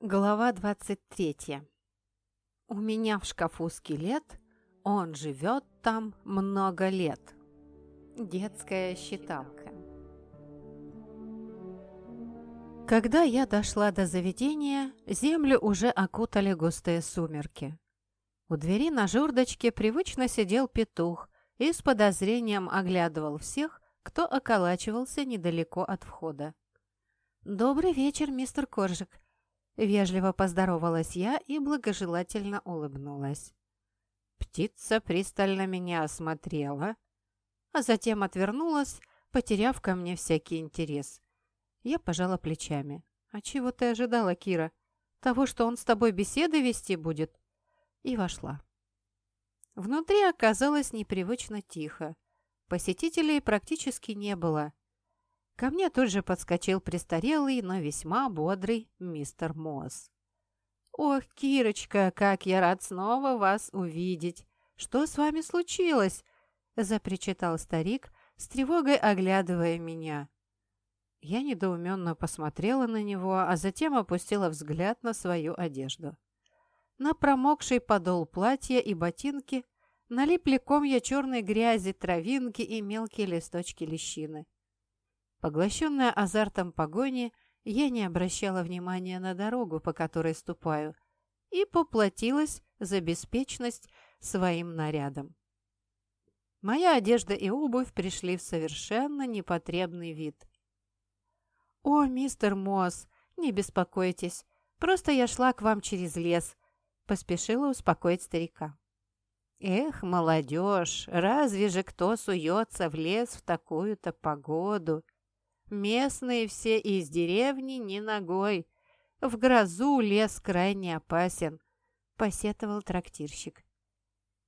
Глава 23. У меня в шкафу скелет, он живет там много лет. Детская считалка. Когда я дошла до заведения, землю уже окутали густые сумерки. У двери на жердочке привычно сидел петух и с подозрением оглядывал всех, кто околачивался недалеко от входа. «Добрый вечер, мистер Коржик», Вежливо поздоровалась я и благожелательно улыбнулась. Птица пристально меня осмотрела, а затем отвернулась, потеряв ко мне всякий интерес. Я пожала плечами. «А чего ты ожидала, Кира? Того, что он с тобой беседы вести будет?» И вошла. Внутри оказалось непривычно тихо. Посетителей практически не было. Ко мне тут же подскочил престарелый, но весьма бодрый мистер Мосс. «Ох, Кирочка, как я рад снова вас увидеть! Что с вами случилось?» – запричитал старик, с тревогой оглядывая меня. Я недоуменно посмотрела на него, а затем опустила взгляд на свою одежду. На промокший подол платья и ботинки налипли комья черной грязи, травинки и мелкие листочки лещины. Поглощенная азартом погони, я не обращала внимания на дорогу, по которой ступаю, и поплатилась за беспечность своим нарядом. Моя одежда и обувь пришли в совершенно непотребный вид. «О, мистер Мосс, не беспокойтесь, просто я шла к вам через лес», — поспешила успокоить старика. «Эх, молодежь, разве же кто суется в лес в такую-то погоду?» Местные все из деревни не ногой. В грозу лес крайне опасен», — посетовал трактирщик.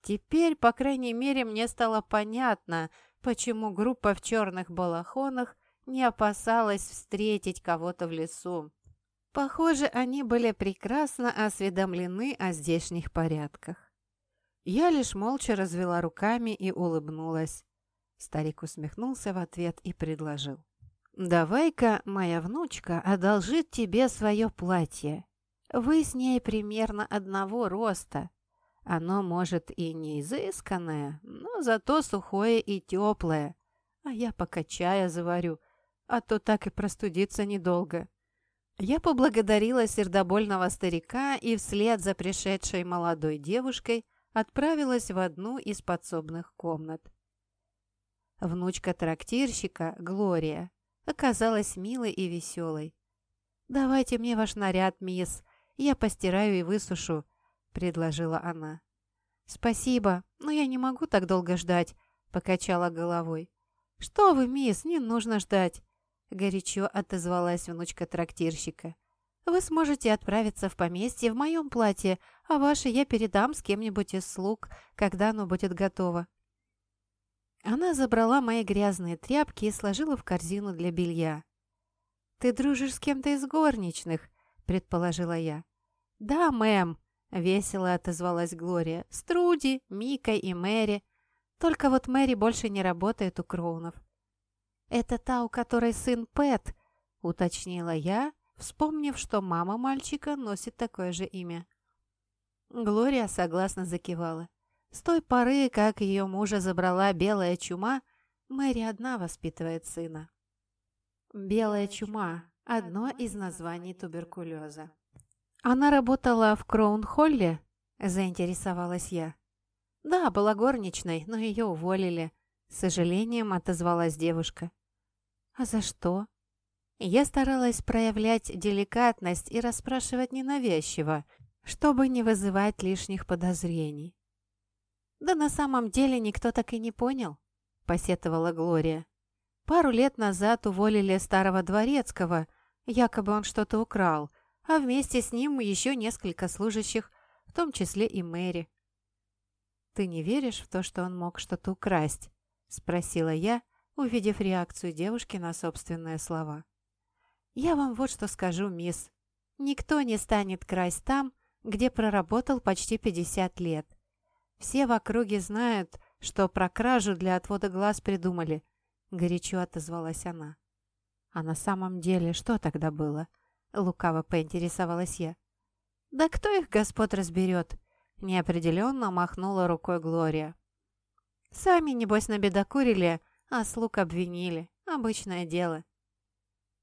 Теперь, по крайней мере, мне стало понятно, почему группа в черных балахонах не опасалась встретить кого-то в лесу. Похоже, они были прекрасно осведомлены о здешних порядках. Я лишь молча развела руками и улыбнулась. Старик усмехнулся в ответ и предложил. «Давай-ка моя внучка одолжит тебе свое платье. Вы с ней примерно одного роста. Оно, может, и не изысканное, но зато сухое и теплое. А я пока чая заварю, а то так и простудиться недолго». Я поблагодарила сердобольного старика и вслед за пришедшей молодой девушкой отправилась в одну из подсобных комнат. Внучка трактирщика, Глория, оказалась милой и веселой. «Давайте мне ваш наряд, мисс, я постираю и высушу», — предложила она. «Спасибо, но я не могу так долго ждать», — покачала головой. «Что вы, мисс, не нужно ждать», — горячо отозвалась внучка трактирщика. «Вы сможете отправиться в поместье в моем платье, а ваше я передам с кем-нибудь из слуг, когда оно будет готово». Она забрала мои грязные тряпки и сложила в корзину для белья. «Ты дружишь с кем-то из горничных?» – предположила я. «Да, мэм», – весело отозвалась Глория. «С Труди, Микой и Мэри. Только вот Мэри больше не работает у Кроунов». «Это та, у которой сын Пэт», – уточнила я, вспомнив, что мама мальчика носит такое же имя. Глория согласно закивала. С той поры, как ее мужа забрала белая чума, Мэри одна воспитывает сына. Белая чума – одно из названий туберкулеза. «Она работала в Кроун-Холле?» – заинтересовалась я. «Да, была горничной, но ее уволили», – с сожалением отозвалась девушка. «А за что?» Я старалась проявлять деликатность и расспрашивать ненавязчиво, чтобы не вызывать лишних подозрений. «Да на самом деле никто так и не понял», — посетовала Глория. «Пару лет назад уволили старого дворецкого, якобы он что-то украл, а вместе с ним еще несколько служащих, в том числе и Мэри». «Ты не веришь в то, что он мог что-то украсть?» — спросила я, увидев реакцию девушки на собственные слова. «Я вам вот что скажу, мисс. Никто не станет красть там, где проработал почти 50 лет. Все в округе знают, что про кражу для отвода глаз придумали», — горячо отозвалась она. «А на самом деле что тогда было?» — лукаво поинтересовалась я. «Да кто их, господ, разберет?» — неопределенно махнула рукой Глория. «Сами, небось, набедокурили, а слуг обвинили. Обычное дело».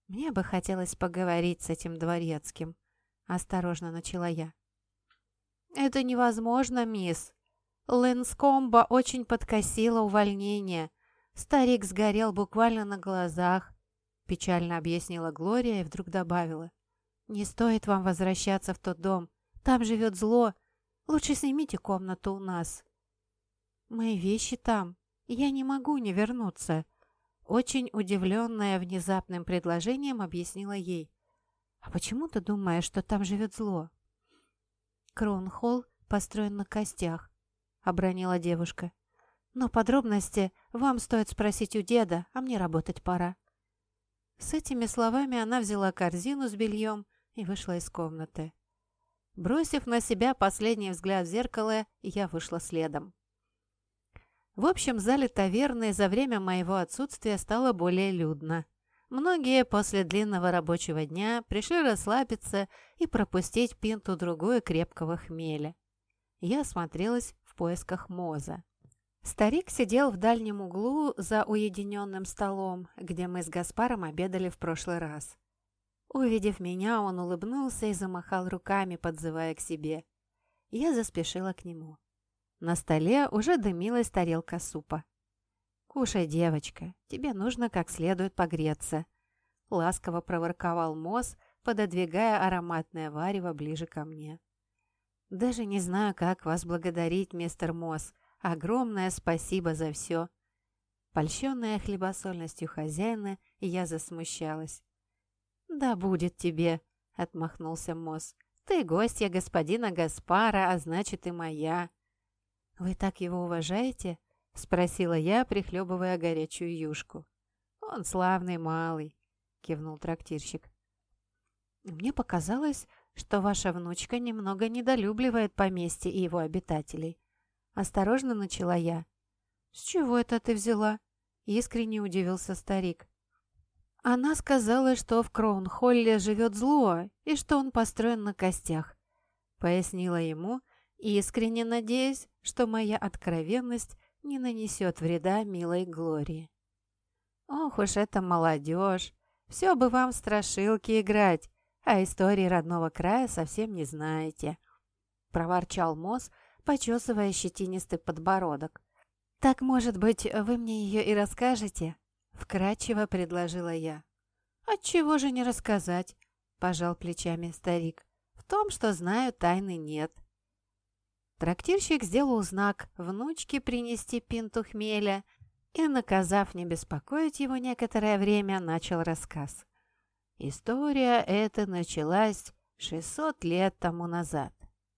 «Мне бы хотелось поговорить с этим дворецким», — осторожно начала я. «Это невозможно, мисс. Лэнскомба очень подкосила увольнение. Старик сгорел буквально на глазах», — печально объяснила Глория и вдруг добавила. «Не стоит вам возвращаться в тот дом. Там живет зло. Лучше снимите комнату у нас». «Мои вещи там. Я не могу не вернуться», очень удивленная внезапным предложением объяснила ей. «А почему ты думаешь, что там живет зло?» «Кронхолл построен на костях», — обронила девушка. «Но подробности вам стоит спросить у деда, а мне работать пора». С этими словами она взяла корзину с бельем и вышла из комнаты. Бросив на себя последний взгляд в зеркало, я вышла следом. В общем зале таверны за время моего отсутствия стало более людно. Многие после длинного рабочего дня пришли расслабиться и пропустить пинту-другую крепкого хмеля. Я осмотрелась поисках Моза. Старик сидел в дальнем углу за уединенным столом, где мы с Гаспаром обедали в прошлый раз. Увидев меня, он улыбнулся и замахал руками, подзывая к себе. Я заспешила к нему. На столе уже дымилась тарелка супа. «Кушай, девочка, тебе нужно как следует погреться», — ласково проворковал Мосс, пододвигая ароматное варево ближе ко мне. «Даже не знаю, как вас благодарить, мистер Мосс. Огромное спасибо за все». Польщенная хлебосольностью хозяина, я засмущалась. «Да будет тебе», — отмахнулся Мосс. «Ты гостья господина Гаспара, а значит и моя. «Вы так его уважаете?» — спросила я, прихлебывая горячую юшку. «Он славный малый», — кивнул трактирщик. «Мне показалось, что ваша внучка немного недолюбливает поместье и его обитателей». Осторожно начала я. «С чего это ты взяла?» — искренне удивился старик. Она сказала, что в Кроунхолле живет зло и что он построен на костях. Пояснила ему, искренне надеясь, что моя откровенность не нанесет вреда милой Глории. Ох уж это молодежь! Все бы вам страшилки играть, а истории родного края совсем не знаете. Проворчал Мосс, почесывая щетинистый подбородок. «Так, может быть, вы мне ее и расскажете?» Вкратчиво предложила я. «Отчего же не рассказать?» – пожал плечами старик. «В том, что знаю, тайны нет». Трактирщик сделал знак внучке принести пинту хмеля и, наказав не беспокоить его некоторое время, начал рассказ. История эта началась 600 лет тому назад.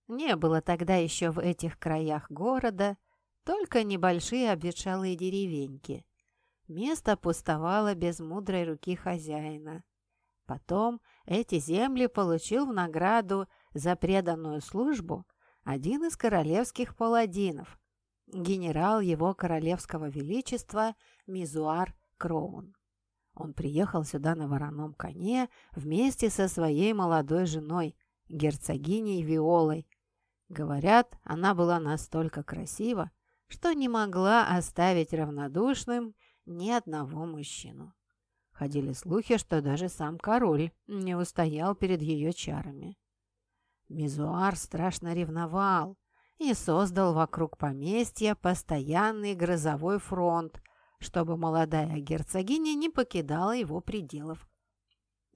Не было тогда еще в этих краях города, только небольшие обветшалые деревеньки. Место пустовало без мудрой руки хозяина. Потом эти земли получил в награду за преданную службу – один из королевских паладинов, генерал его королевского величества Мизуар Кроун. Он приехал сюда на вороном коне вместе со своей молодой женой, герцогиней Виолой. Говорят, она была настолько красива, что не могла оставить равнодушным ни одного мужчину. Ходили слухи, что даже сам король не устоял перед ее чарами. Мизуар страшно ревновал и создал вокруг поместья постоянный грозовой фронт, чтобы молодая герцогиня не покидала его пределов.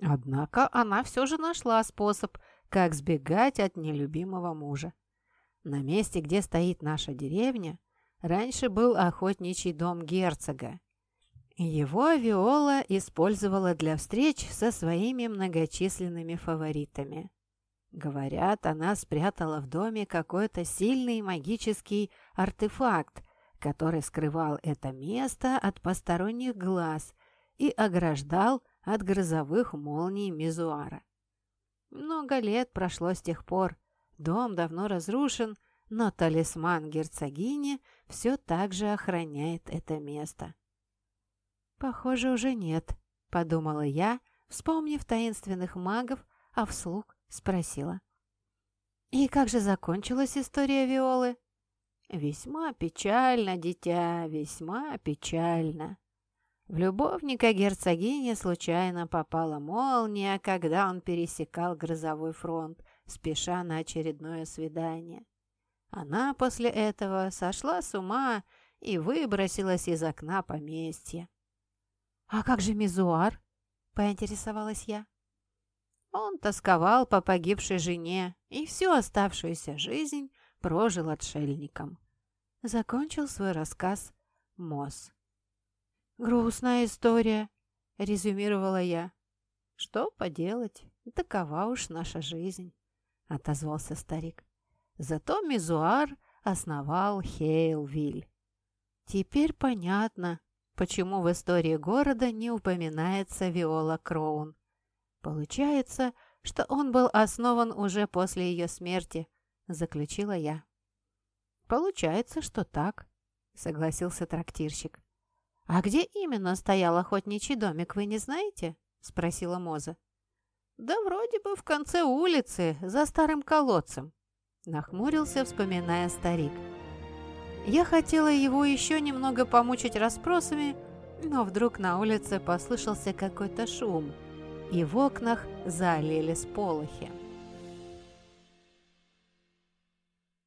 Однако она все же нашла способ, как сбегать от нелюбимого мужа. На месте, где стоит наша деревня, раньше был охотничий дом герцога. Его Виола использовала для встреч со своими многочисленными фаворитами. Говорят, она спрятала в доме какой-то сильный магический артефакт, который скрывал это место от посторонних глаз и ограждал от грозовых молний Мизуара. Много лет прошло с тех пор. Дом давно разрушен, но талисман герцогини все так же охраняет это место. «Похоже, уже нет», — подумала я, вспомнив таинственных магов, а вслух спросила. «И как же закончилась история Виолы?» «Весьма печально, дитя, весьма печально. В любовника герцогини случайно попала молния, когда он пересекал грозовой фронт, спеша на очередное свидание. Она после этого сошла с ума и выбросилась из окна поместья. «А как же Мизуар?» — поинтересовалась я. Он тосковал по погибшей жене и всю оставшуюся жизнь прожил отшельником. Закончил свой рассказ Мосс. «Грустная история», — резюмировала я. «Что поделать, такова уж наша жизнь», — отозвался старик. Зато Мизуар основал Хейлвиль. Теперь понятно, почему в истории города не упоминается Виола Кроун. Получается, что он был основан уже после ее смерти, заключила я. Получается, что так, согласился трактирщик. А где именно стоял охотничий домик, вы не знаете? спросила Моза. Да вроде бы в конце улицы, за старым колодцем, нахмурился, вспоминая старик. Я хотела его еще немного помучить расспросами, но вдруг на улице послышался какой-то шум, и в окнах залили сполохи.